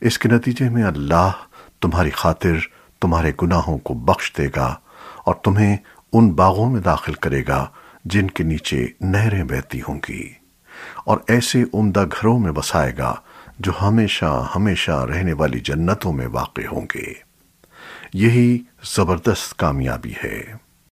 اس کے نتیجے میں اللہ تمہاری خاطر تمہارے گناہوں کو بخش دے گا اور تمہیں ان باغوں میں داخل کرے گا جن کے نیچے نہریں بہتی ہوں گی اور ایسے عمدہ گھروں میں بسائے گا جو ہمیشہ ہمیشہ رہنے والی جنتوں میں واقع ہوں گے۔ یہی زبردست کامیابی ہے۔